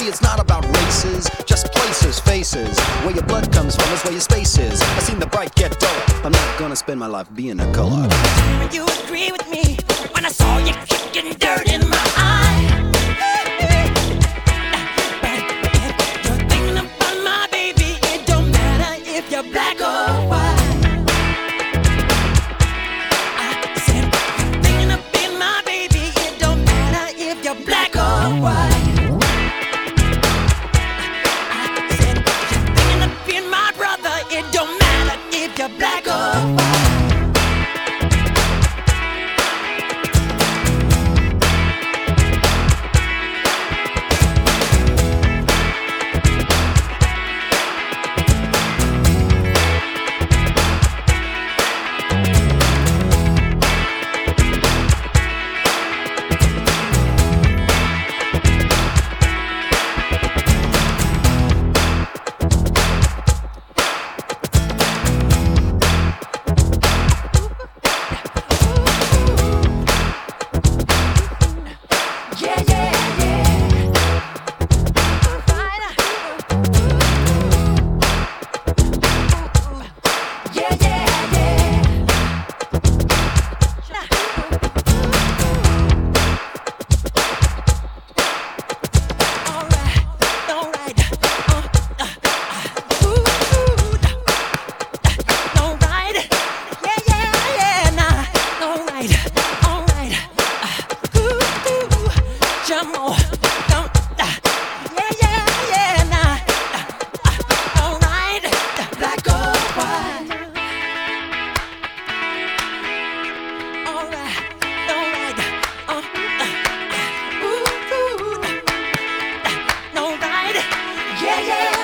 See, it's not about races, just places, faces. Where your blood comes from is where your space is. I've seen the bright get dull. I'm not gonna spend my life being a color. You agree with me when I saw you kicking dirt in my. black or white. Yeah, yeah.